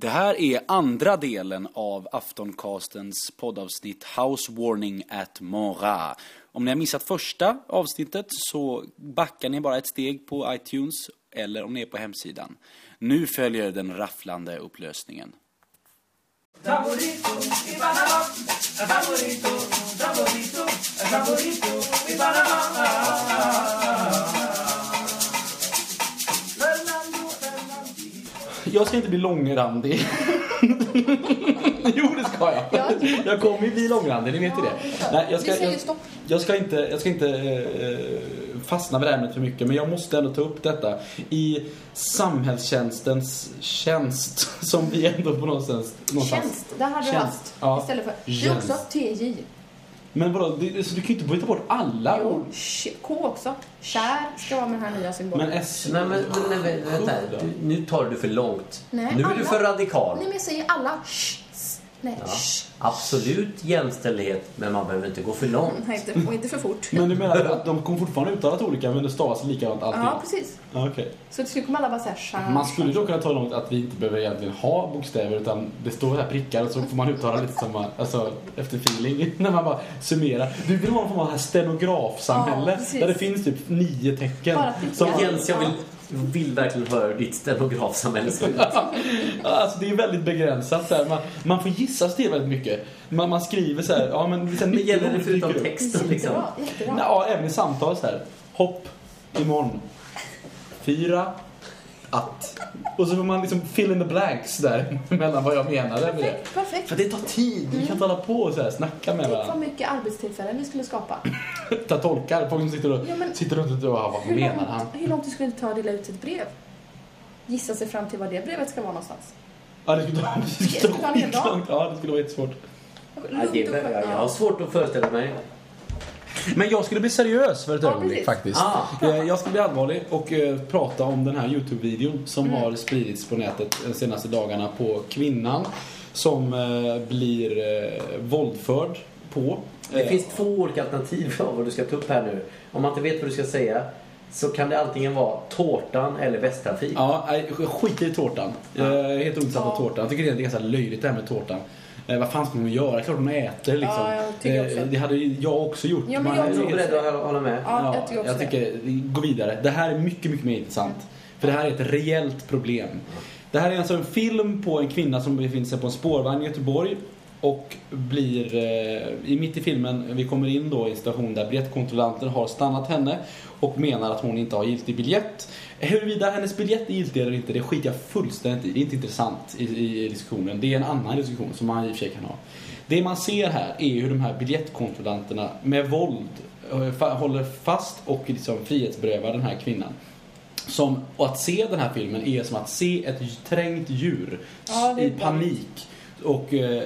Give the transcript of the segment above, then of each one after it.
Det här är andra delen av Aftoncastens poddavsnitt House Warning at Mora. Om ni har missat första avsnittet så backar ni bara ett steg på iTunes eller om ni är på hemsidan. Nu följer den rafflande upplösningen. Jag ska inte bli långrandig. jo, det ska jag. Ja. Jag kommer ju bli långrandig, ni vet ju det. Nej, jag ska, jag, jag ska inte, jag ska inte eh, fastna vid det här för mycket, men jag måste ändå ta upp detta. I samhällstjänstens tjänst, som vi ändå på någonstans... någonstans Tjänst, där hade du haft. ja. Istället för... Det är också. TJ. Men vadå, det, så du kan ju inte byta bort alla Jo, ord. K också. Kär ska vara med den här nya symbolen. Men S... Nej, men, men, men vänta. Du, nu tar du för långt. Nej, nu är alla. du för radikal. Nej, men jag säger alla. Sh. Nej, Ja. Absolut jämställdhet, men man behöver inte gå för långt. Nej, inte, och inte för fort. Men du menar att de kommer fortfarande uttalas olika, men det stavas likadant allting? Ja, precis. Ja, okej. Så till slut kommer alla bara säga kär. Man skulle då kunna ta långt att vi inte behöver egentligen ha bokstäver utan det står här prickar och så får man uttala lite som man, alltså efter feeling när man bara summerar. Du vill ha någon form av här stenografsamhälle Ja, precis. där det finns typ nio tecken. Bara prickar. Som, Jens, jag vill, vill verkligen höra hur ditt stenografsamhälle ser ut. alltså det är väldigt begränsat. Så här. Man, man får gissa sig till väldigt mycket. Man, man skriver så här, ja men... Sen Men gäller det förutom texten liksom? Jättebra, jättebra. Ja, även i samtal så här. Hopp, imorgon. Fyra, att. Och så får man liksom fill in the blanks där mellan vad jag menade med det. Perfekt, perfekt. För det tar tid. Vi kan inte hålla på och så här, snacka med Tänk vad varandra. mycket arbetstillfällen vi skulle skapa. Ta tolkar. Folk som sitter och Ja, men- sitter runt och drar. Vad menar långt, han? hur långt det skulle det ta att dela ut ett brev? Gissa sig fram till var det brevet ska vara någonstans. Ja, det skulle ta, det Det skulle ta skitlångt. Ja, det skulle vara jättesvårt. Ja, Lugnt det, och jag, skönt. jag har svårt att föreställa mig. Men jag skulle bli seriös för ett Ja, ögonblick precis. faktiskt. Ah. Eh, Jag skulle bli allvarlig och eh, prata om den här Youtube-videon som Mm. har spridits på nätet de senaste dagarna på kvinnan som eh, blir eh, våldförd på. Det Eh, finns två olika alternativ av vad du ska ta upp här nu. Om man inte vet vad du ska säga så kan det antingen vara tårtan eller västtrafik. Ja, skit i tårtan. Jag är helt ointressant av tårtan. Jag tycker det är ganska löjligt det här med tårtan. Eh, vad fan ska hon göra? Klart hon äter liksom. Ja, jag tycker också. Eh, det hade jag också gjort. Ja, men Man- jag Jag är tror- beredd att hålla med. Ja, jag tycker också jag det. tycker, gå vidare. Det här är mycket, mycket mer intressant. För det här är ett reellt problem. Det här är alltså en film på en kvinna som befinner sig på en spårvagn i Göteborg och blir, eh, i mitt i filmen, vi kommer in då i en station där biljettkontrollanten har stannat henne och menar att hon inte har giltig biljett. Huruvida hennes biljett är giltig eller inte, det skiter jag fullständigt i. Det är inte intressant i, i, diskussionen. Det är en annan diskussion som man i och för sig kan ha. Det man ser här är hur de här biljettkontrollanterna med våld eh, håller fast och liksom frihetsberövar den här kvinnan. Som, och att se den här filmen är som att se ett trängt djur Ja, i panik. Och, eh,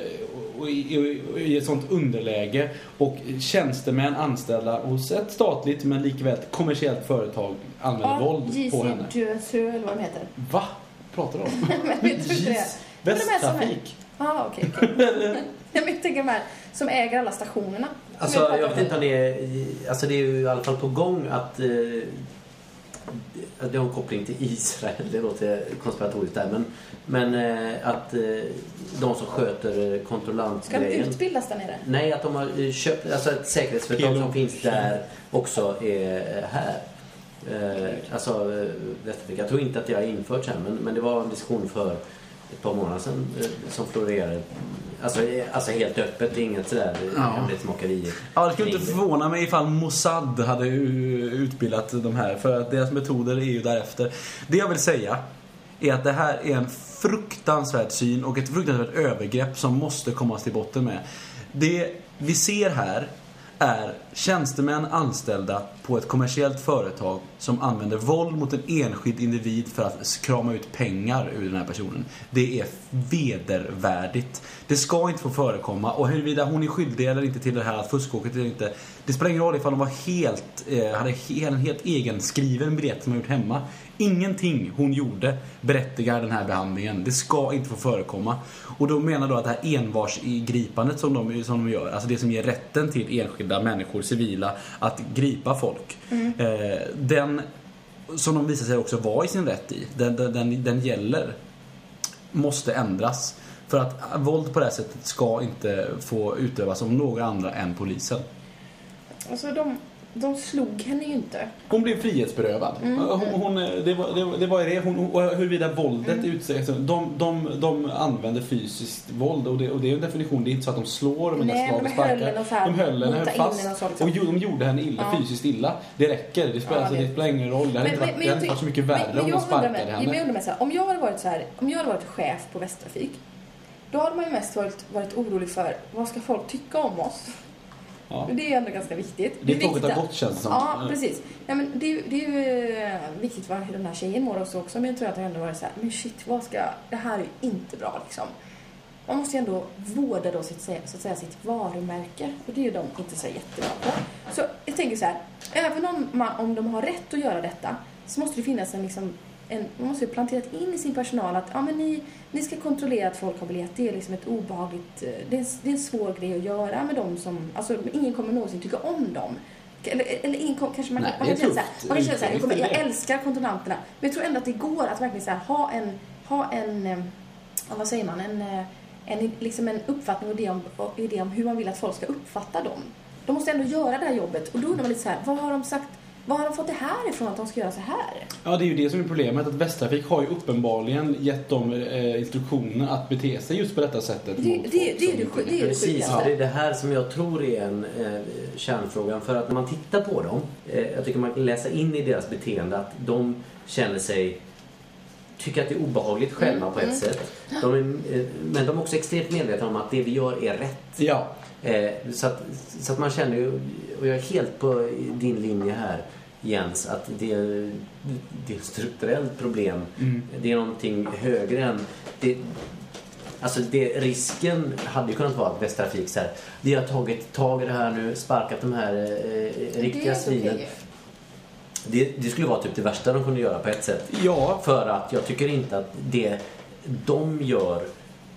och, i, och i ett sånt underläge. Och tjänstemän anställda hos ett statligt men likväl ett kommersiellt företag använder Ja, våld på henne. JC eller vad de heter. Va? Pratar du om? Men inte det? Västtrafik? Ja, okej. okej. Jag inte de här som äger alla stationerna. Alltså, jag vet inte om det är... Alltså det är ju i alla fall på gång att... Eh, att det har en koppling till Israel. Det låter konspiratoriskt där. Men, men eh, att eh, de som sköter eh, Ska de kontrollantgrejen... utbildas där nere? Nej, att de har eh, köpt... Alltså ett säkerhetsföretag som finns där också är här. Eh, alltså, Västafrika. Jag tror inte att det har införts än, men, men det var en diskussion för ett par månader sedan eh, som florerade. Alltså, eh, alltså helt öppet, inget sådär Ja. ja. hemlighetsmakeri. Ja, det skulle inte förvåna mig ifall Mossad hade utbildat de här. För att deras metoder är ju därefter. Det jag vill säga är att det här är en fruktansvärd syn och ett fruktansvärt övergrepp som måste kommas till botten med. Det vi ser här är tjänstemän anställda på ett kommersiellt företag som använder våld mot en enskild individ för att krama ut pengar ur den här personen. Det är vedervärdigt. Det ska inte få förekomma och huruvida hon är skyldig eller inte till det här fuskåket eller inte. Det spelar ingen roll ifall de var helt, eh, hade en helt egen skriven biljett som de gjort hemma. Ingenting hon gjorde berättigar den här behandlingen. Det ska inte få förekomma. Och då menar då att det här envarsgripandet som de, som de gör, alltså det som ger rätten till enskilda människor, civila, att gripa folk. Eh, den, som de visar sig också vara i sin rätt i, den, den, den, den gäller måste ändras. För att våld på det här sättet ska inte få utövas av några andra än polisen. Alltså de, de slog henne ju inte. Hon blev frihetsberövad. Mm. Hon, hon, det, var, det, var- det var det. Hon, huruvida våldet Mm. utsätts... De, de, de använder fysiskt våld och det, och det är en definition. Det är inte så att de slår med slag men och de sparkar. de höll henne fast. och de gjorde henne illa, Ja. fysiskt illa. Det räcker. Det spelar, Ja, alltså, det- spelar ingen roll. Det hade inte varit, hade inte varit så mycket värre men- men om de sparkade med- henne. men jag undrar med så här, om jag hade varit så här, om jag hade varit chef på Västtrafik, då hade man ju mest varit, varit orolig för vad ska folk tycka om oss? Ja. Det är ändå ganska viktigt. Det är tåget har gått känns det som. Ja, precis. Ja, men det, är det är ju eh, viktigt vad den här tjejen mår också, också. Men jag tror att det ändå varit så här, men shit, vad ska, det här är ju inte bra liksom. Man måste ju ändå vårda då sitt, så att säga, sitt varumärke. Och det är ju de inte så jättebra på. Så jag tänker så här, även om, man, om de har rätt att göra detta så måste det finnas en, liksom, en man måste ju planterat in i sin personal att ja, men ni, ni ska kontrollera att folk har biljett. Det är liksom ett obehagligt, eh, det är, en, det är en svår grej att göra med dem som, alltså ingen kommer någonsin tycka om dem. Eller, eller ingen kanske man, Nej, man kan känna så här, tufft. man kan känna så här, jag, kommer, jag älskar kontrollanterna. Men jag tror ändå att det går att verkligen så här, ha en, ha en, eh, vad säger man, en, eh, en, liksom en uppfattning och idé, om, idé om hur man vill att folk ska uppfatta dem. De måste ändå göra det här jobbet och då undrar man lite så här, vad har de sagt, vad har de fått det här ifrån att de ska göra så här? Ja, det är ju det som är problemet. Att Västtrafik har ju uppenbarligen gett dem eh, instruktioner att bete sig just på detta sättet. Det- det- folk det är det det det Precis, det är det här som jag tror är en eh, kärnfrågan. För att när man tittar på dem, eh, jag tycker man kan läsa in i deras beteende att de känner sig tycker att det är obehagligt själva på ett sätt. De är, eh, men de är också extremt medvetna om att det vi gör är rätt. Ja. Eh, så, att, så att man känner ju, och jag är helt på din linje här Jens, att det är, det är ett strukturellt problem. Mm. Det är någonting högre än... Det, alltså det, risken hade ju kunnat vara att Västtrafik så här, vi har tagit tag i det här nu, sparkat de här eh, riktiga svinen. Det, det skulle vara typ det värsta de kunde göra på ett sätt. Ja, För att jag tycker inte att det de gör,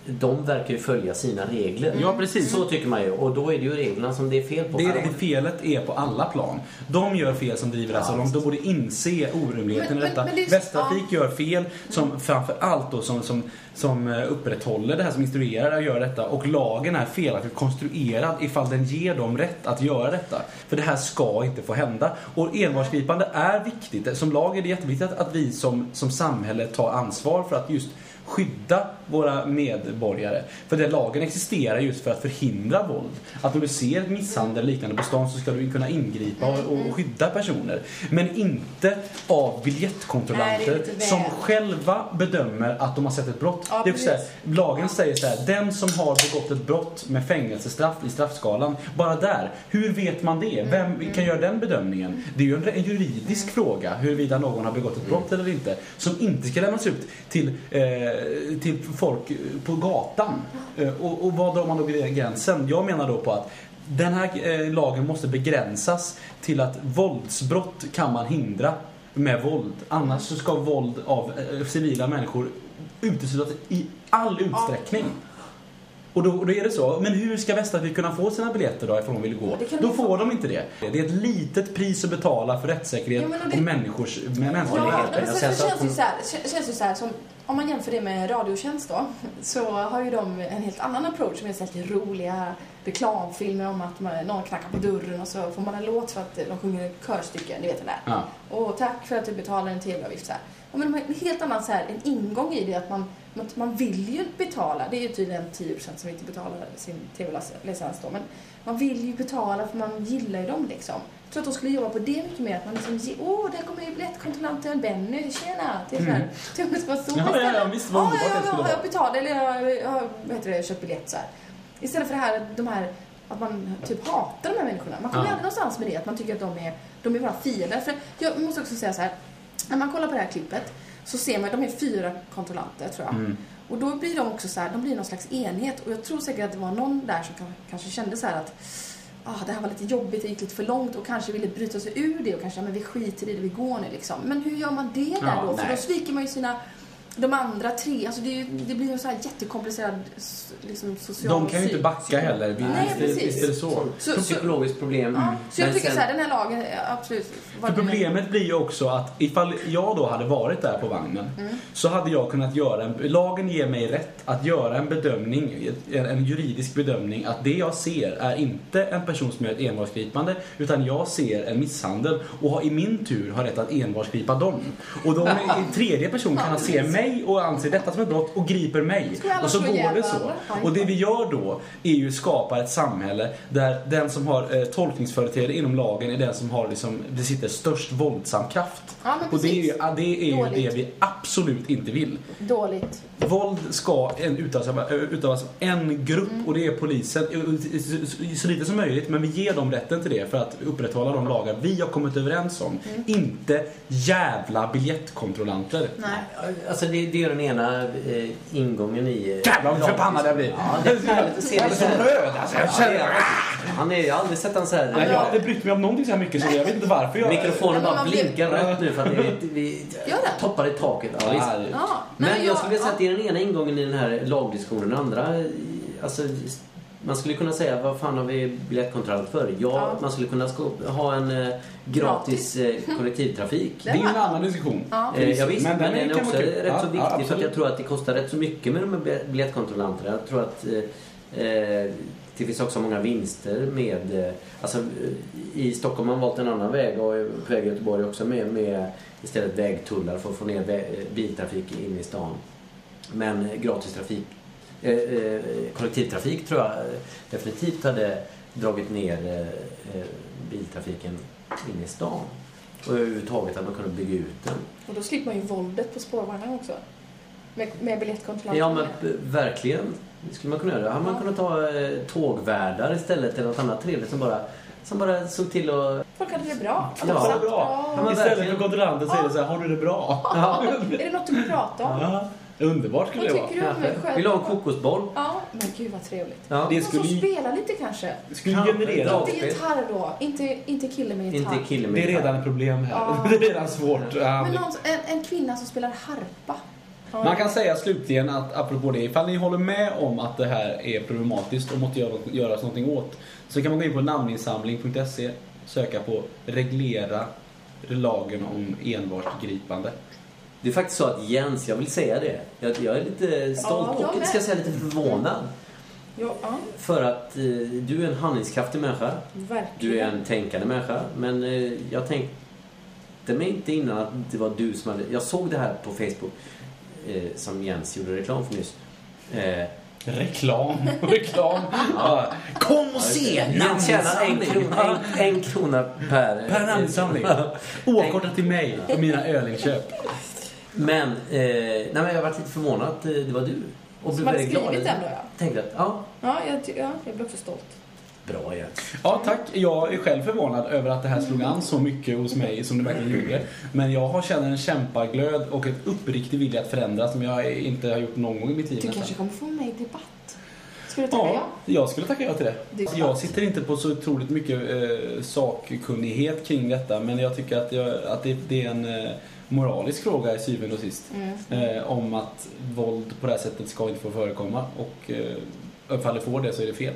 de verkar ju följa sina regler. Ja, precis. Så tycker man ju. Och då är det ju reglerna som det är fel på. Det, det felet är på alla plan. De gör fel som driver alltså. De, de borde inse orimligheten i detta. men- men det är- Västtrafik gör fel som framför allt då som, som, som eh, upprätthåller det här, som instruerar och gör detta. Och lagen är felaktigt konstruerad ifall den ger dem rätt att göra detta. För det här ska inte få hända. Och envarsgripande är viktigt. Som lag är det jätteviktigt att, att vi som, som samhälle tar ansvar för att just skydda våra medborgare. För den lagen existerar just för att förhindra våld. Att när du ser ett misshandel eller liknande på stan så ska du kunna ingripa och, och skydda personer. Men inte av biljettkontrollanter som själva bedömer att de har sett ett brott. Ja, det är också så här, lagen säger så här, den som har begått ett brott med fängelsestraff i straffskalan, bara där, hur vet man det? Vem Mm, kan göra den bedömningen? Det är ju en, en juridisk fråga huruvida någon har begått ett brott eller inte, som inte ska lämnas ut till, eh, Eh, till folk på gatan. Eh, och, och vad drar man då gränsen? Jag menar då på att den här eh, lagen måste begränsas till att våldsbrott kan man hindra med våld. Annars så ska våld av civila människor uteslutas i all utsträckning. Och då, då är det så. Men hur ska Västervik kunna få sina biljetter då ifall de vill gå? Det Då får få. de inte det. Det är ett litet pris att betala för rättssäkerhet Ja, men och och, det- människors, med mänskliga Ja, värde. men så, så så att känns det ju så här, kän- känns det så här som, om man jämför det med Radiotjänst då, så har ju de en helt annan approach som är sett i roliga reklamfilmer om att man, någon knackar på dörren och så får man en låt för att de sjunger körstycken, ni vet det där. Ja. Och tack för att du betalar en tv-avgift så här. Ja, men de har en helt annan så här, en ingång i det att man, man, man vill ju betala. Det är ju tydligen 10% som inte betalar sin tv-licens då. Men man vill ju betala för man gillar ju dem liksom. Jag tror att de skulle jobba på det mycket mer. Att man liksom, åh, där kommer ju biljettkontrollanten Benny, tjena! Så här, tänk om det var så Mm. Ja, ja, ja, visst, vad ja, underbart ja, ja, vara. jag betalar, eller jag, jag, vad heter det, köpt biljett så här. Istället för det här, de här att man typ hatar de här människorna. Man kommer Ja. aldrig någonstans med det, att man tycker att de är, de är våra fiender. För jag måste också säga så här, när man kollar på det här klippet så ser man att de är fyra kontrollanter tror jag. Mm. Och då blir de också så här, de blir någon slags enhet. Och jag tror säkert att det var någon där som kan- kanske kände så här att ah, det här var lite jobbigt, det gick lite för långt och kanske ville bryta sig ur det och kanske, men vi skiter i det, vi går nu liksom. Men hur gör man det där Ja, då? För nej. då sviker man ju sina de andra tre, alltså det, är ju, det blir en så här jättekomplicerad liksom, social De kan ju inte backa heller. Vi- Nej, Visst är- precis. visst är det så. Så- så- Psykologiskt problem. Ja, så jag tycker sen- så här, den här lagen är absolut... För problemet blir ju också att ifall jag då hade varit där på vagnen så hade jag kunnat göra en, lagen ger mig rätt att göra en bedömning, en, juridisk bedömning att det jag ser är inte en person som gör ett envarsgripande utan jag ser en misshandel och har i min tur har rätt att envarsgripa dem. Och då en tredje person kan se mig och anser detta som ett brott och griper mig. Och så går det så. Och det vi gör då är ju skapa ett samhälle där den som har eh, tolkningsföreträde inom lagen är den som har liksom, besitter störst våldsam kraft. Ja, och det är ju, ja, det, är ju det vi absolut inte vill. Dåligt. Våld ska en utövas, av- utövas av en grupp Mm. och det är polisen. Så- Så lite som möjligt, men vi ger dem rätten till det för att upprätthålla de lagar vi har kommit överens om. Mm. Inte jävla biljettkontrollanter. Nej. Alltså det, det är den ena eh, ingången i... eh, Jävlar vad förbannad jag blir. Ja, det är härligt att se så här. röd alltså. Jag känner... är- Han är, jag har aldrig sett han så här. Nej, jag har inte brytt mig om någonting så här mycket så jag vet inte varför jag... Mikrofonen bara blinkar rött nu för att vi, vi toppar i taket. Ja, visst. Ja, Men jag skulle vilja säga att det är den ena ingången i den här lagdiskussionen. Den andra, alltså, man skulle kunna säga vad fan har vi biljettkontrollant för? Ja, Ja. man skulle kunna ha en eh, gratis eh, kollektivtrafik. Det är en annan diskussion. Ja. Eh, ja, visst, men, Men den är också rätt Ja, så ja, viktig för att absolut. jag tror att det kostar rätt så mycket med de här bil- biljettkontrollanterna. Jag tror att eh, eh, det finns också många vinster med... Eh, alltså, I Stockholm har man valt en annan väg och på väg i Göteborg också med, med istället vägtullar för att få ner biltrafik in i stan. Men gratis trafik, eh, eh, kollektivtrafik tror jag eh, definitivt hade dragit ner biltrafiken in i stan. Och överhuvudtaget hade man kunnat bygga ut den. Och då slipper man ju våldet på spårvagnarna också. Med, med biljettkontrollanter. Ja men verkligen. Det skulle man kunna göra. Hade man Ja. kunnat ta eh, tågvärdar istället eller något annat trevligt som bara, som bara såg till att... Folk hade det bra. Att Ja. det satt bra. Ja, men Istället för kontrollanten så är det så här, har du det bra? Ja. Är det något du vill prata om? Underbart skulle Vad det vara. tycker du om mig själv? Vill du ha en kokosboll? Ja, men gud vad trevligt. Ja. Det Någon som skulle ju- spelar lite kanske. Det skulle generera... Inte gitarr då. Inte, inte kille med gitarr. Inte kille med Det är redan ett problem här. Ja. Det är redan svårt. Ja, Men någon, en, en kvinna som spelar harpa. Man kan säga slutligen att apropå det, ifall ni håller med om att det här är problematiskt och måste göra, göras någonting åt så kan man gå in på namninsamling.se söka på reglera lagen om envarsgripande. Det är faktiskt så att Jens, jag vill säga det. Jag, jag är lite stolt Ja, jag och ska jag säga lite förvånad. Ja, ja, För att eh, du är en handlingskraftig människa. verkligen. Du är en tänkande människa. Men eh, jag tänkte mig inte innan att det var du som hade... Jag såg det här på Facebook. Eh, som Jens gjorde reklam för nyss. Eh, Reklam, reklam. Ja. Kom och se Jens tjänar en krona, en, en krona per... Per namninsamling. Oavkortat till mig för mina ölinköp. Men, eh, nej, men jag har varit lite förvånad att eh, det var du. Och Som blev hade glad. skrivit den då ja. Tänkte att, ja, Ja, jag, ja, jag blir också stolt. bra Jens. Ja, tack. Jag är själv förvånad över att det här slog an så mycket hos mig som det verkligen gjorde. Men jag har känner en kämpaglöd och ett uppriktig vilja att förändra som jag inte har gjort någon gång i mitt liv Du kanske kommer få med i debatt? Ska du tacka Ja, ja? jag skulle tacka ja till det. Det- Jag sitter inte på så otroligt mycket eh, sakkunnighet kring detta men jag tycker att, jag, att det, det är en eh, moralisk fråga i syvende och sist. Mm. Eh, om att våld på det här sättet ska inte få förekomma och eh, ifall det får det så är det fel.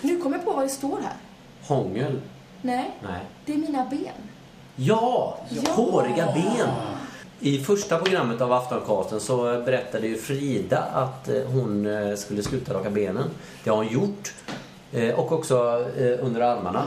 Nu kommer jag på vad det står här. Hångel? Nej, Nej. det är mina ben. Ja, Ja. håriga ben. I första programmet av Aftoncasten så berättade ju Frida att eh, hon eh, skulle sluta raka benen. Det har hon gjort. Eh, Och också under armarna.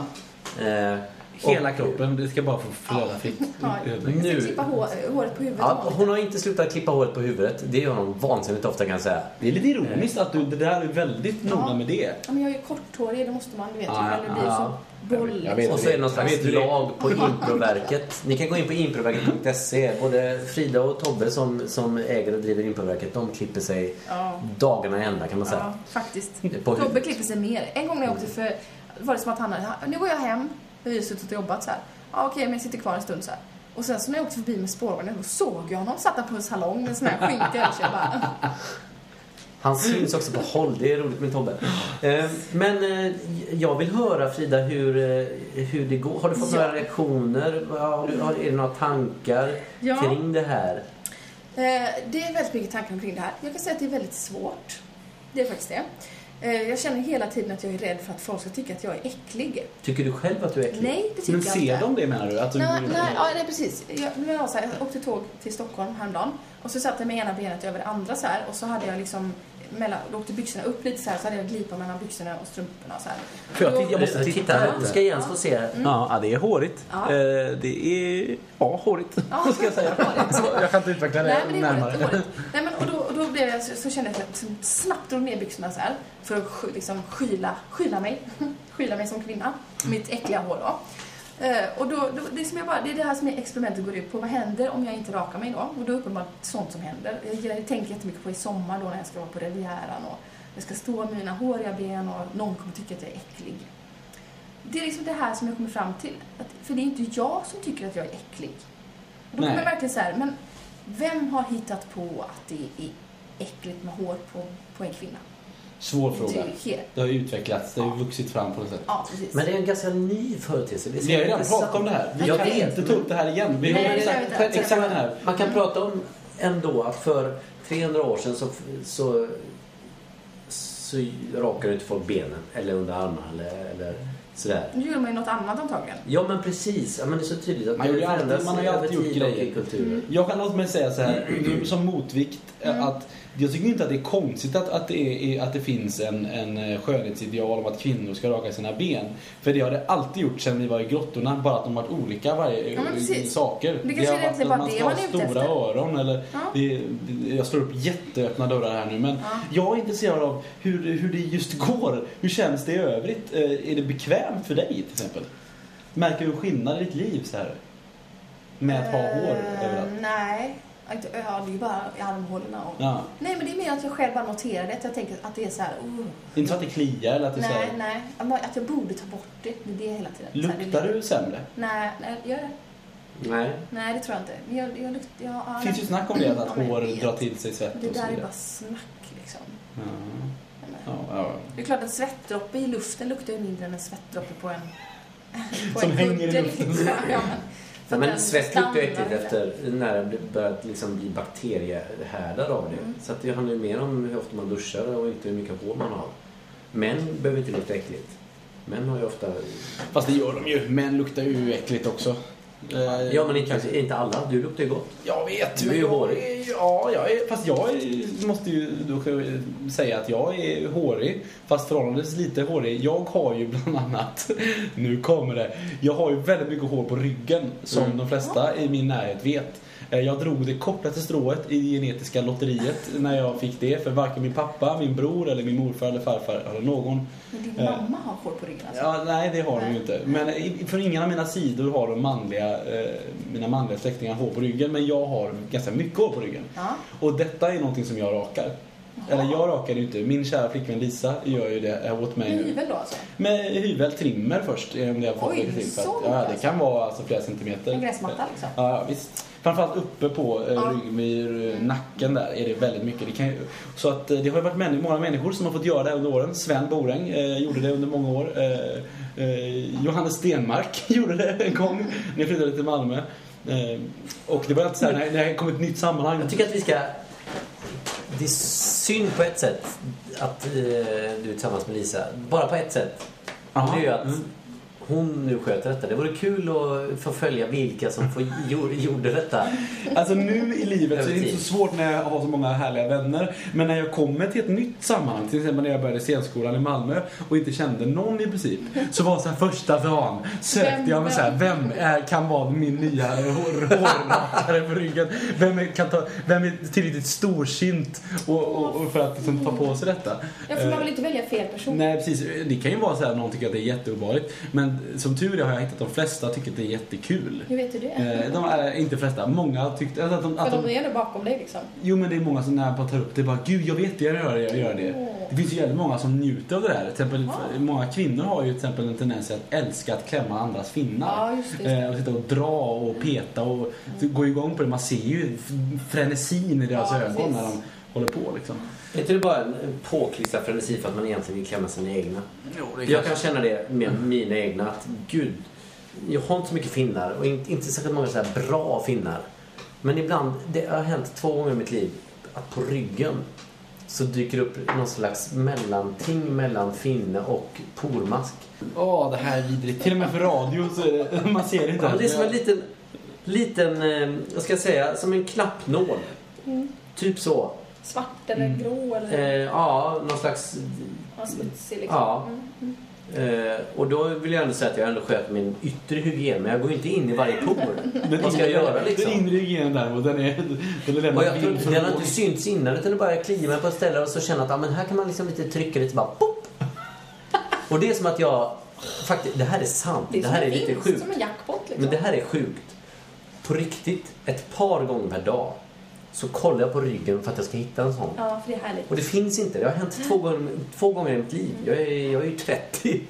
Hela och- kroppen, det ska bara få flöda fritt. Ja, Nu- klippa hår, håret på huvudet. Ja, vanligt. hon har inte slutat klippa håret på huvudet. Det gör hon vansinnigt ofta kan jag säga. Det är lite ironiskt att du det där är väldigt noga Ja. med det. Ja, men jag är ju korthårig, det måste man, du vet. Eller det blir ja. som boll. Jag vet. Och så är det någon slags lag på Improverket. Ni kan gå in på improverket.se. Både Frida och Tobbe som, som äger och driver Improverket, de klipper sig Ja. dagarna i ända kan man säga. Ja, faktiskt. Tobbe klipper sig mer. En gång när jag åkte för... var det som att han... han- Nu går jag hem. Vi har suttit och jobbat så här. Ja, okej, men jag sitter kvar en stund så här. Och sen så när jag åkte förbi med spårvagnen, då såg jag honom satt på en salong med en sån här skinka. Jag bara, Han syns också på håll. Det är roligt med Tobbe. Eh, Men eh, jag vill höra Frida hur, eh, hur det går. Har du fått Ja. några reaktioner? Har du, har, är det några tankar Ja. kring det här? Det är väldigt mycket tankar omkring det här. Jag kan säga att det är väldigt svårt. Det är faktiskt det. Eh, Jag känner hela tiden att jag är rädd för att folk ska tycka att jag är äcklig. Tycker du själv att du är äcklig? Nej, det tycker Men jag ser inte. de det menar du? Att du Nej, nej, ja, nej precis. Jag, var så här, jag åkte tåg till Stockholm häromdagen och så satte jag med ena benet över det andra så här och så hade jag liksom mellan, då åkte byxorna upp lite så här så hade jag glipa mellan byxorna och strumporna så här. Får jag? Jag måste titta Titta, lite. ska Jens få se. här. Ja, det är hårigt. Ja. Eh, Det är, ja, hårigt. Ja, ska jag säga. hårigt. Jag kan inte utveckla det Nej, men det är närmare. hårigt. hårigt. Nej, men, och då, och då, blev jag, så, så kände jag att jag snabbt drog ner byxorna så här för att liksom, skyla, skyla mig. skyla mig som kvinna. Mitt äckliga hår då. Eh, och då, då, det, som jag bara, det är det här som experimentet går ut på. Vad händer om jag inte rakar mig då? Och då är det uppenbart sånt som händer. Jag, jag tänker jättemycket på i sommar då när jag ska vara på Rivieran och jag ska stå med mina håriga ben och någon kommer tycka att jag är äcklig. Det är liksom det här som jag kommer fram till. Att, för det är inte jag som tycker att jag är äcklig. Och då kommer jag verkligen så här, men vem har hittat på att det är äckligt med hår på, på en kvinna? Svår Det fråga. Det har utvecklats, det har vuxit fram på något sätt. Ja, precis. Men det är en ganska ny företeelse. Det Vi har ju redan pratat om det här. Vi Jag kan vet, inte ta upp det här igen. Vi har det exakt, exakt den här. Man kan prata om ändå att för 300 år sedan så, så, så rakade inte folk benen eller under armarna eller, eller sådär. Nu gör man ju något annat antagligen. Ja men precis, ja, men det är så tydligt att Man det alltid- man har ju alltid gjort grejer. kulturer. Jag kan låta mig säga så här, som motvikt, att jag tycker inte att det är konstigt att, att, det, är, att det finns en, en eh, skönhetsideal om att kvinnor ska raka sina ben. För det har det alltid gjort sedan vi var i grottorna, bara att de har varit olika varje Ja, precis. saker. Det kanske har varit att det man ska ha stora efter. öron eller... Ja. Det, det, jag slår upp jätteöppna dörrar här nu, men jag är intresserad av hur, hur det just går. Hur känns det i övrigt? Eh, Är det bekvämt för dig till exempel? Märker du skillnad i ditt liv så här? Med att ha hår Eh, överallt? Nej, inte, ja, det är ju bara i armhålorna. Och... Ja. Nej, men det är mer att jag själv bara noterar det. Att jag tänker att det är så här... Oh, Inte så att det kliar eller att det är så nej, här, nej. Att jag borde ta bort det. Det är det hela tiden. Så här, det Luktar du sämre? Nej, nej, gör det? Nej. Nej, det tror jag inte. Men jag, jag lukt, jag, ja, Det finns ju snack om det, att hår drar till sig svett Det så där är bara snack liksom. Ja. Men, Ja, ja. Det är klart att svettdroppe i luften luktar ju mindre än en svettdroppe på en... På Som en hänger i luften. Ja, men, svett luktar äckligt efter när det börjar liksom bli bakteriehärdad av det. Mm. Så att det handlar ju mer om hur ofta man duschar och inte hur mycket hår man har. Män behöver inte lukta äckligt. Män har ju ofta... Fast det gör de ju. Män luktar ju äckligt också. Eh, Ja men inte, inte alla. Du luktar ju gott. Jag vet. Du är ju hårig. Ja, jag är, fast jag är, måste ju då säga att jag är hårig. Fast förhållandevis lite hårig. Jag har ju bland annat, nu kommer det, jag har ju väldigt mycket hår på ryggen. Som Mm. de flesta i min närhet vet. Eh, Jag drog det kortaste strået i genetiska lotteriet när jag fick det. För varken min pappa, min bror eller min morfar eller farfar eller någon Men din Eh. mamma har hår på ryggen alltså? Ja, nej, det har de ju Nej. inte. Men i- för ingen av mina sidor har de manliga, eh, mina manliga släktingar hår på ryggen. Men jag har ganska mycket hår på ryggen. Ja. Och detta är någonting som jag rakar. Eller jag rakar det ju inte. Min kära flickvän Lisa gör ju det eh, åt mig Med hyvel då alltså? Med hyvel, trimmer först. Är det har fått Oj, så att, Ja, det kan vara alltså flera centimeter. En gräsmatta liksom? Ja, visst. Framförallt uppe på eh, Ja. vid eh, nacken där är det väldigt mycket. Det kan, ju- så att eh, det har ju varit män, många människor som har fått göra det under åren. Sven Boräng eh, gjorde det under många år. Eh, eh, Johannes Stenmark gjorde det en gång när jag flyttade till Malmö. Eh, och det var alltid så här, när, när det kom ett nytt sammanhang. Jag tycker att vi ska... Det är synd på ett sätt att eh, du är tillsammans med Lisa. Bara på ett sätt. Och det är ju att Mm. Hon nu sköter detta. Det vore kul att få följa vilka som får, gjorde, detta. Alltså nu i livet så är det inte så svårt när jag har så många härliga vänner. Men när jag kommer till ett nytt sammanhang, till exempel när jag började scenskolan i Malmö och inte kände någon i princip. Så var så här första dagen sökte Vem- jag mig så här, vem är, kan vara min nya hår- hårrakare på ryggen? Vem är, kan ta, vem är tillräckligt storsint och, och, och för att liksom, ta på sig detta? Ja, för man vill inte välja fel person. Nej, precis. Det kan ju vara så här att någon tycker att det är jätteobehagligt. Men Men som tur är har jag hittat de flesta tycker att det är jättekul. Hur vet du det? Eh, De är inte de flesta, många tyckte att de, att de de är ändå bakom dig liksom. Jo men det är många som när bara tar upp det bara Gud jag vet det, jag gör det, jag gör det. Åh. Det finns ju jävligt många som njuter av det där. Till exempel, Ja. Många kvinnor har ju till exempel en tendens att älska att klämma andras finnar. Ja, just just. Eh, och sitta och dra och peta och gå igång på det. Man ser ju frenesin i deras Ja, ögon precis. när de håller på liksom. Är inte det bara en påklistrad frenesi för att man egentligen vill klämma sina egna? Jo, det Jag kan känna det med mina egna att gud, jag har inte så mycket finnar och inte, inte särskilt många så här bra finnar. Men ibland, det har hänt två gånger i mitt liv, att på ryggen så dyker upp någon slags mellanting mellan finne och pormask. Åh, det här är vidrigt. Till och med för radio så är det, man ser det inte. Ja, det är som en liten, liten, eh, vad ska jag säga, som en knappnål. Typ så. Svart eller Mm. grå eller Eh, ja, någon slags ja, smutsig liksom. Ja. Mm, mm. Eh, och då vill jag ändå säga att jag ändå sköter min yttre hygien, men jag går inte in i varje por. Vad ska jag göra liksom? Den inre hygienen däremot, den är, den är Och jag tror, den har inte synts innan utan det bara kliar mig på ett ställe och så känner att ah, men här kan man liksom lite trycka lite bara pop. Och det är som att jag, faktiskt, det här är sant. Det Det, är här som är lite sjukt. som en jackpot liksom. Men det här är sjukt. På riktigt, ett par gånger per dag så kollar jag på ryggen för att jag ska hitta en sån. Ja, för det är härligt. Och det finns inte. Det har hänt två gånger, två gånger i mitt liv. Jag är, jag är ju 30.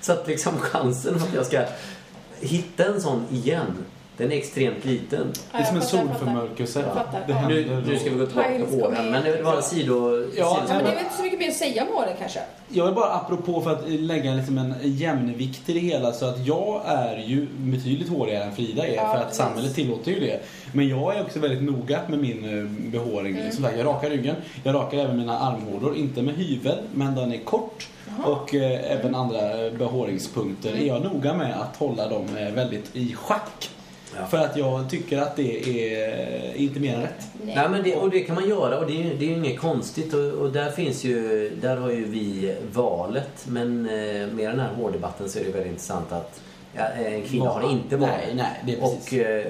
Så att liksom chansen att jag ska hitta en sån igen, den är extremt liten. Det är som en solförmörkelse. Ja. Nu, nu ska vi gå tillbaka till åren, kommer- men det var en sido... Ja, sido men det är väl inte så mycket mer att säga om åren kanske? Jag vill bara apropå för att lägga liksom en jämnvikt till det hela så att jag är ju betydligt hårigare än Frida är Ja, för att precis. samhället tillåter ju det. Men jag är också väldigt noga med min eh, behåring. Mm. Som sagt, jag rakar ryggen. Jag rakar även mina armhålor, inte med hyvel men den är kort. Och eh, även andra eh, behåringspunkter Mm. är jag noga med att hålla dem eh, väldigt i schack. Ja. För att jag tycker att det är inte mer än rätt. Nej, men det, och det kan man göra och det är ju det är inget konstigt och, och där finns ju, där har ju vi valet men eh, med den här hårdebatten så är det väldigt intressant att ja, en kvinna Val. har inte valet. Nej, nej, det är precis. Och eh,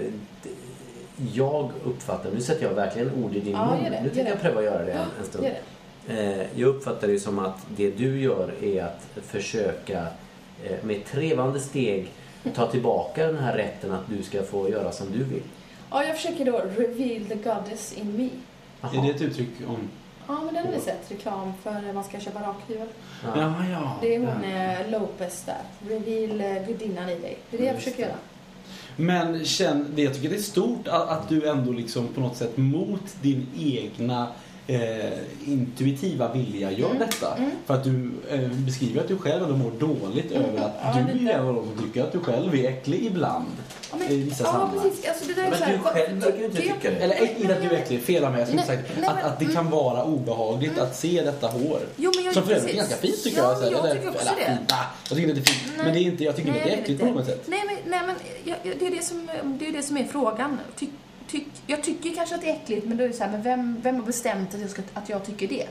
jag uppfattar, nu sätter jag verkligen ord i din Ja, mun, nu tänker jag pröva att göra det en, en stund. Eh, jag uppfattar det som att det du gör är att försöka eh, med trevande steg ta tillbaka den här rätten att du ska få göra som du vill. Ja, jag försöker då reveal the goddess in me. Jaha. Är det ett uttryck om... Ja, men den har vi sett reklam för när man ska köpa rakhyvel. Ja. Ja, ja. Det är hon eh, Lopez där. Reveal eh, gudinnan i dig. Det är det jag Just försöker det. göra. Men känn, det, jag tycker det är stort att, att du ändå liksom på något sätt mot din egna eh, intuitiva vilja gör Mm, detta. mm. För att du eh, beskriver att du själv ändå mår dåligt Mm, över att ja, du är en av de som tycker att du själv är äcklig ibland. Ja, men, I vissa ja sammanhang. precis. Alltså, det där är Men så här, du själv verkar inte tycka det. Eller inte att du är äcklig, fel av mig. Skulle Nej, sagt nej, att, men- att det kan vara obehagligt att se detta hår. Jo, men jag, Som för övrigt är ganska fint tycker ja, jag. så här, jag eller- tycker också eller, det. jag tycker inte det är fint. Men det är inte, jag tycker inte det är äckligt på något sätt. Nej, men, nej, det, är det, som, det är det som är frågan. Ty, tyck, jag tycker kanske att det är äckligt, men då är det så här, men vem, vem har bestämt att jag, ska, att jag tycker det?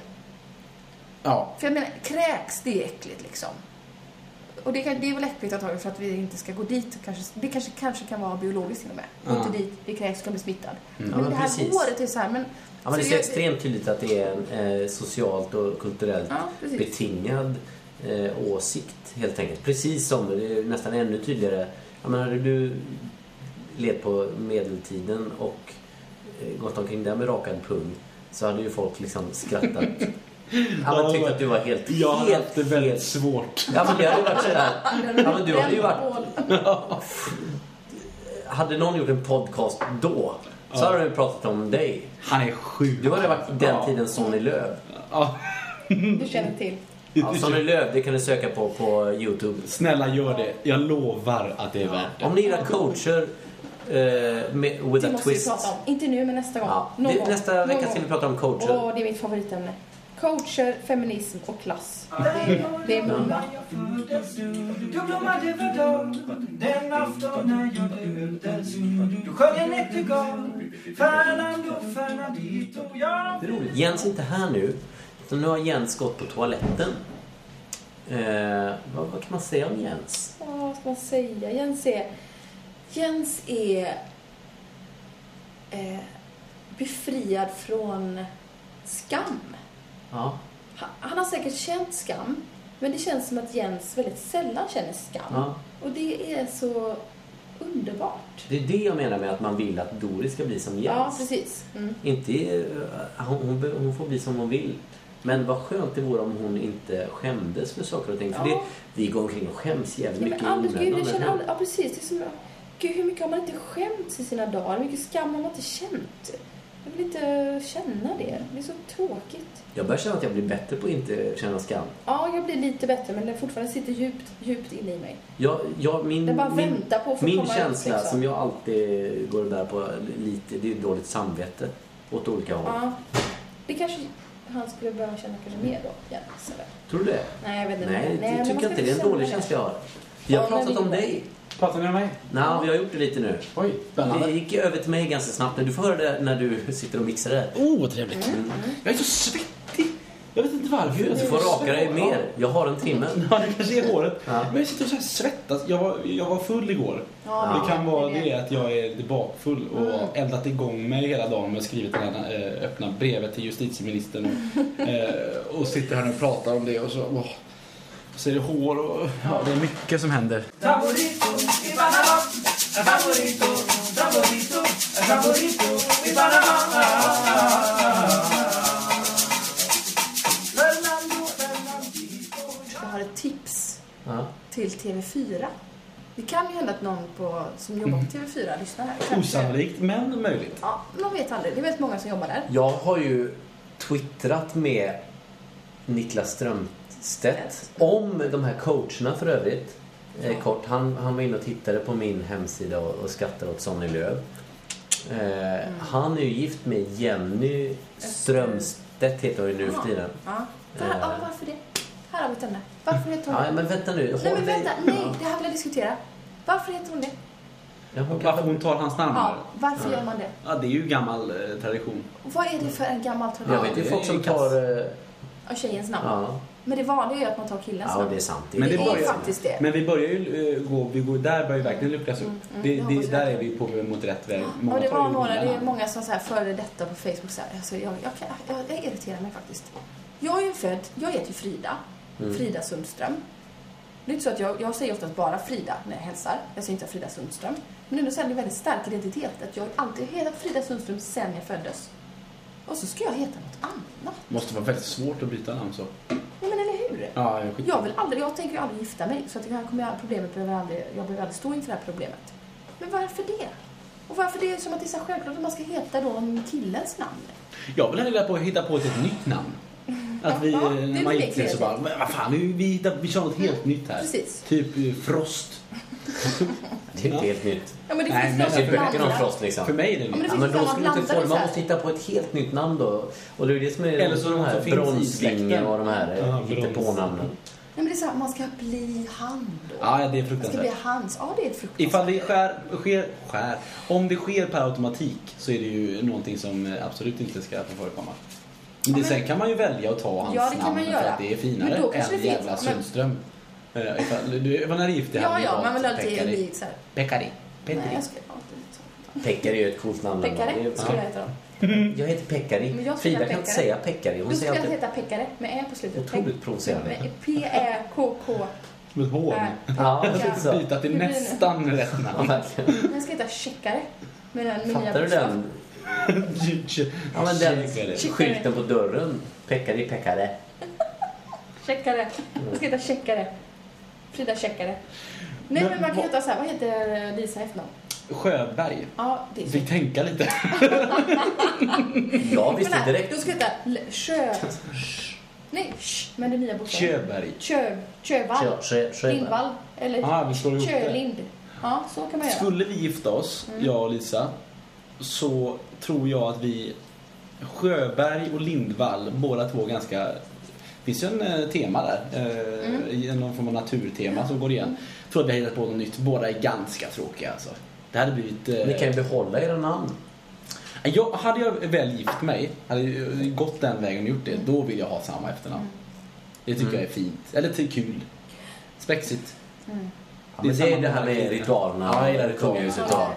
Ja. För jag menar, kräks, det är äckligt liksom. Och det, kan, det är väl äckligt antagligen för att vi inte ska gå dit. Kanske, det kanske, kanske kan vara biologiskt till och med. Gå Ja. inte dit, vi kräks, ska bli smittad. Mm. Men, Ja, men det här precis. håret är så här, men... Ja, men det är så jag- extremt tydligt att det är en eh, socialt och kulturellt Ja, betingad eh, åsikt helt enkelt. Precis som, det är nästan ännu tydligare, jag menar, du levt på medeltiden och eh, gått omkring där med rakad pung så hade ju folk liksom skrattat. Ja, men tyckt att du var helt, Jag har helt, haft det väldigt helt... svårt. Ja, men det hade ju varit sådär. Ja, men du hade ju varit... Hade någon gjort en podcast då så hade de pratat om dig. Han är sjuk. Du hade varit den tiden Sonny Löv. Ja. Du känner till. Ja, Sonny Löv, det kan du söka på på Youtube. Snälla gör det. Jag lovar att det är värt det. Om ni gillar coacher med, with Det a måste vi twist. prata om. Inte nu, men nästa gång. Ja, Någon det, gång. nästa Någon vecka gång. ska vi prata om coacher. Åh, det är mitt favoritämne. Coacher, feminism och klass. Det är, det är många. Du blommade för dag den afton när jag döptes Du sjöng en Fernandito Jag Det är roligt. Jens är inte här nu. Utan nu har Jens gått på toaletten. Eh, vad, vad kan man säga om Jens? Ja, vad ska man säga? Jens är... Jens är... Eh, befriad från skam. Ja. Han, han har säkert känt skam. Men det känns som att Jens väldigt sällan känner skam. Ja. Och det är så underbart. Det är det jag menar med att man vill att Doris ska bli som Jens. Ja, precis. Mm. Inte, eh, hon, hon, hon får bli som hon vill. Men vad skönt det vore om hon inte skämdes för saker och ting. För Ja. det, vi går omkring och skäms jävligt Nej, mycket men Anders, i onödan, aldrig, ja precis. Det är som, gud, hur mycket har man inte skämts i sina dagar? Hur mycket skam har man inte känt? Jag vill inte känna det. Det är så tråkigt. Jag börjar känna att jag blir bättre på att inte känna skam. Ja, jag blir lite bättre, men det fortfarande sitter djupt, djupt inne i mig. Jag, jag, min Jag bara min, väntar på att få min komma ut, känsla liksom. som jag alltid går där på lite, det är dåligt samvete åt olika håll. Ja, det kanske han skulle börja känna kanske mer då, Jens, eller? Tror du det? Nej, jag vet inte. Nej, jag man tycker ska inte det är en dålig det. känsla jag har. Vi har Ja, pratat om dig. Pratar ni om mig? Nej, vi har gjort det lite nu. Oj, Det spännande. gick över till mig ganska snabbt, men du får höra det när du sitter och mixar det. Oh, vad trevligt. Jag är så svettig. Jag vet inte varför. Du får raka dig mer. Jag har en timme. Ja, det kanske är håret. Ja. Men jag sitter och så här svettas. Jag var, jag var full igår. Ja, Det kan vara det det att jag är bakfull och eldat igång mig hela dagen med skrivit det här eh, öppna brevet till justitieministern och, eh, och sitter här och pratar om det och så, åh, så är det hår och ja, det är mycket som händer. Jag har ett tips Ja. till TV4. Det kan ju hända att någon på, som jobbar på TV4 lyssnar här. Kanske- Osannolikt, men möjligt. Ja, man vet aldrig. Det är väldigt många som jobbar där. Jag har ju twittrat med Niklas Strömstedt om de här coacherna för övrigt. Eh, kort, han, han var inne och tittade på min hemsida och, och skrattade åt Sonny Lööf. Eh, Han är ju gift med Jenny Strömstedt, heter hon ju nu för tiden. Ja. Var, Eh. ja, varför det? Här har vi ett ämne. Varför heter hon Ja, men vänta nu. Håll Nej, men dig- vänta. Nej, det här vill jag diskutera. Varför heter hon det? Ja, hon Varför kan... hon tar hans namn? Ja, varför gör man det? Ja, det är ju gammal eh, tradition. Och vad är det för en gammal tradition? Jag vet ju det folk som tar... eh, Av tjejens namn? Ja, Men det vanliga är ju att man tar killens ja namn. det är sant. Men det, det är börjar- faktiskt det. Men vi börjar ju eh, gå, vi går, där börjar ju verkligen luckras upp. Mm, mm, det, det, där det. är vi på mot rätt väg. och det tar var några, det är många som så här före detta på Facebook så här, alltså jag, jag, jag, jag irriterar mig faktiskt. Jag är ju född, jag heter ju Frida, Mm. Frida Sundström. Det är inte så att jag, jag säger oftast bara Frida när jag hälsar. Jag säger inte Frida Sundström. Men ändå så är det en väldigt stark identitet att jag alltid har hetat Frida Sundström sen jag föddes. Och så ska jag heta något annat. måste vara väldigt svårt att byta namn så. Ja men eller hur? Ja, jag. Jag vill aldrig, jag tänker ju aldrig gifta mig så att här kommer jag, problemet behöver aldrig, jag behöver aldrig stå inför det här problemet. Men varför det? Och varför det är som att det är så självklart att man ska heta då killens namn? Jag vill hellre på att hitta på ett, ett nytt namn. Att vi, Ja, när man gifter sig så bara, "Men vad fan, vi, vi, hittar, vi kör något helt nytt här. Precis. Typ eh, Frost. Det är inte helt nytt. Ja men det Nej, finns men Det är böcker om. Frost liksom. För mig är det Ja, men nytt. det Ja, men då skulle inte få, man måste hitta på ett helt nytt namn då. Och det är det som är Eller så de här släkten. och de här Ja, ja, brons. hittepånamnen. Nej men det är så här, man ska bli han då. Ja, det är Man ska bli fruktansvärt. hans. Ja det är fruktansvärt. Ifall det skär, sker, skär, om det sker per automatik så är det ju någonting som eh, absolut inte ska få förekomma. Men det, men- sen kan man ju välja att ta hans Ja, det kan namn man för göra. att det är finare Men än jävla men- Sundström. Eh, ifall, du, var när du gifte Ja ja, man vill alltid bli så här. Nej jag ska ja, det är ett coolt namn. Pekkare Det är- skulle jag heta då. Jag heter Pekkari. Men jag ska Frida heta kan inte säga Pekkari. Hon säger skulle alltid... heta Pekkare med Ä på slutet. Otroligt provocerande. Med P-Ä-K-K. Som ett hån. Nej. Ja, så. Byta till det? nästan rätt namn. jag ska heta Checkare. Fattar du den? Ja, men den skylten på dörren. Pekkari, Pekkare. Checkare. Jag ska heta Checkare. Frida Checkare. Nej men man kan heta så här, vad heter Lisa i efternamn? Sjöberg. Ja, det är så. Fick tänka lite. Jag visste Men direkt. Då ska jag heta Sjö... Nej, sh, men det nya bokstaven. Sjöberg. Kö... Kövall. Sjö- sjö-. Lindvall. Eller det. Kölind. Ja, så kan man göra. Skulle vi gifta oss, jag och Lisa, så tror jag att vi Sjöberg och Lindvall, båda två ganska... Det finns ju en eh, tema där. Eh, Någon form av naturtema som går igen. Jag tror att vi har hittat på något nytt. Båda är ganska tråkiga alltså. Det hade blivit... Eh, Ni kan ju behålla era namn. jag, hade jag väl gift mig, hade jag gått den vägen och gjort det, då vill jag ha samma efternamn. Det tycker jag är fint. Eller till kul. Spexigt. Ja, men det är samma det här med ritualerna. Ja, ritualerna. kungahuset. Ja.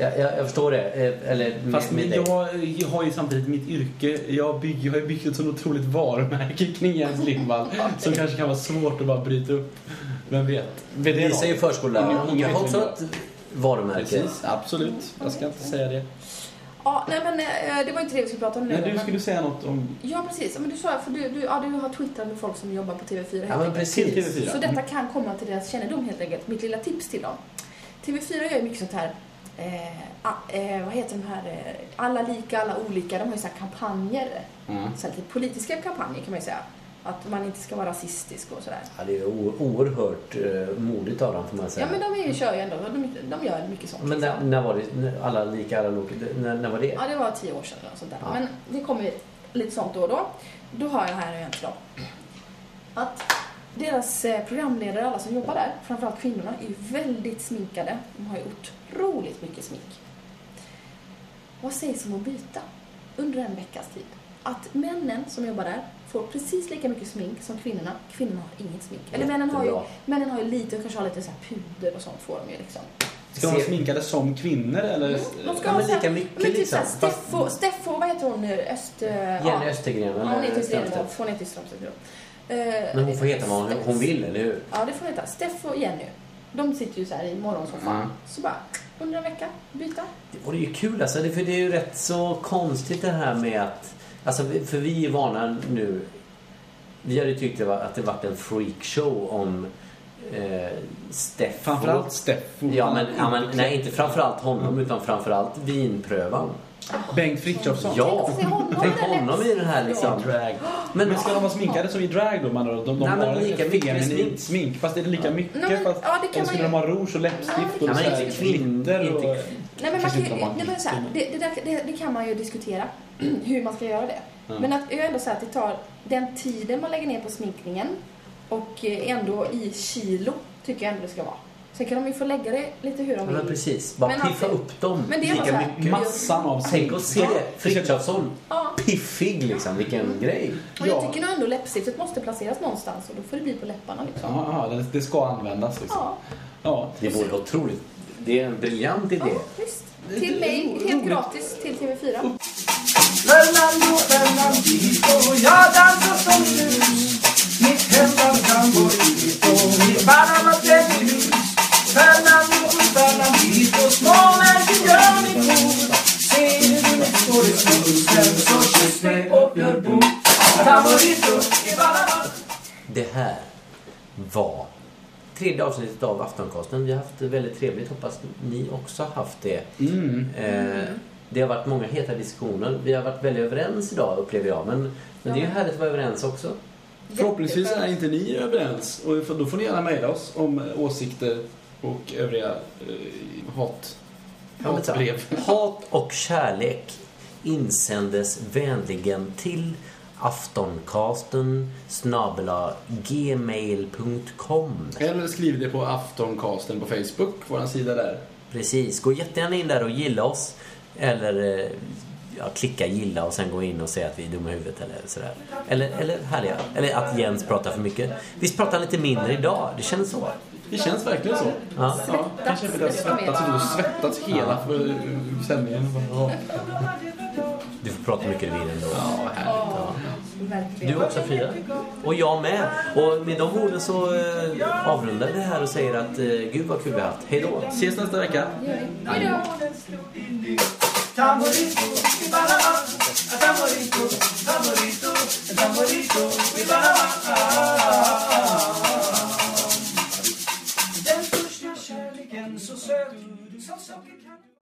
Jag, jag, jag förstår det. Eh, Eller med, Fast med men dig. jag, jag har ju samtidigt mitt yrke. Jag, bygger, jag har ju byggt ett så otroligt varumärke kring Jens Lindvall som kanske kan vara svårt att bara bryta upp. Vem vet? vet det Vi säger förskollärare. Ingen har också vem ett varumärke. Precis, absolut. Jag ska inte säga det. Ja, nej men eh, det var inte det vi skulle prata om nu. Men du men- skulle säga något om... Ja, precis. Men du sa, för du, du, ja, du har twittrat med folk som jobbar på TV4 helt Ja, men precis. Till TV4. Så detta kan komma till deras kännedom helt enkelt. Mitt lilla tips till dem. TV4 gör ju mycket sånt här, eh, eh, vad heter de här, eh, alla lika, alla olika. De har ju så kampanjer. Mm. Så lite politiska kampanjer kan man ju säga. Att man inte ska vara rasistisk och sådär. Ja, det är oerhört uh, modigt av dem får man säga. Ja, men de är ju, kör ju ändå, de, de gör mycket sånt. Men liksom. när, när var det? När Alla lika, alla lika. När, när var det? Ja, det var tio år sedan eller sånt där. Ja. Men det kommer lite sånt då och då. Då har jag här en då. Att deras eh, programledare, alla som jobbar där, framförallt kvinnorna, är ju väldigt sminkade. De har ju otroligt mycket smink. Vad sägs om att byta under en veckas tid? Att männen som jobbar där får precis lika mycket smink som kvinnorna. Kvinnorna har inget smink. Eller männen har, ju, männen har ju lite, kanske har lite så här puder och sånt får de ju liksom. Ska de vara sminkade som kvinnor eller? Mm, De ska Ja, men lika mycket men typ liksom. Steffo, Steffo, vad heter hon nu? Öst... Jenny ja. Östergren Ja, hon heter ju. Hon. Eh, Men hon får heta vad hon, hon vill, eller hur? Ja, det får hon heta. Steffo och Jenny. De sitter ju så här i morgonsoffan. Mm. Så bara, under en vecka, byta. Det vore ju kul alltså, det- för det är ju rätt så konstigt det här med att... Alltså, för vi är vana nu... Vi hade ju tyckt det var, att det varit en freakshow om eh, Steffo. Framförallt Steffo. Ja, men, ja, men nej, inte framförallt honom, utan framförallt vinprövan. Bengt Frithiofsson. Ja, Tänk honom tänk där honom i den här liksom... Drag. Men, Men ska de vara sminkade som i drag då? Man, de de Nej, men har lika mycket smink. smink. Fast är det lika mycket? Nej, men- fast, ja, det kan eller man skulle de ha rouge och läppstift Ja, och så här glitter. Nej, men man kan, nej, men så här, det, det, där, det, det kan man ju diskutera, hur man ska göra det. Men att jag är ändå så här att det tar den tiden man lägger ner på sminkningen och eh, ändå i kilo tycker jag ändå det ska vara. Sen kan de ju få lägga det lite hur de Ja, vill. men precis. Bara Men piffa alltså- upp dem men det lika här- mycket. Massan av Tänk att se det. Frithiofsson. Ja. Piffig liksom. Vilken grej. Och jag Ja. tycker nog ändå läppstiftet måste placeras någonstans och då får det bli på läpparna liksom. Ja, ja, det, det ska användas liksom. Ja, Ja. Det vore otroligt. Det är en briljant idé. ja visst. Till mig, helt gratis, till TV4. Fernando Fernandito, jag dansar som mus Mitt hemland Camborito, mitt Panama-hus så kyss mig och gör bord Camborito, i Panama Det här var tredje avsnittet av Aftonkosten. Vi har haft det väldigt trevligt. Hoppas ni också har haft det. Mm. Eh, det har varit många heta diskussioner. Vi har varit väldigt överens idag upplever jag. Men, men det är ju härligt att vara överens också. Förhoppningsvis är inte ni överens. Och då får ni gärna mejla oss om eh, åsikter och övriga eh, hat, Ja, hatbrev. Hat och kärlek insändes vänligen till aftoncasten snabela gmail.com. Eller skriv det på Aftoncasten på Facebook, vår sida där. Precis, gå jättegärna in där och gilla oss. Eller eh, ja, klicka gilla och sen gå in och säga att vi är dumma i huvudet eller sådär. Eller, eller härliga. Eller att Jens pratar för mycket. Visst pratar han lite mindre idag? Det känns så. Det känns verkligen så. Ja. Ja, kanske för att jag har svettats och svettats hela för, uh, sändningen. Ja. Du får prata mycket du vill ändå. Ja, verkligen. Du också Frida. Och jag med. Och med de orden så eh, avrundar vi det här och säger att eh, gud vad kul vi har haft. Hej då. Ses nästa vecka. Hej då!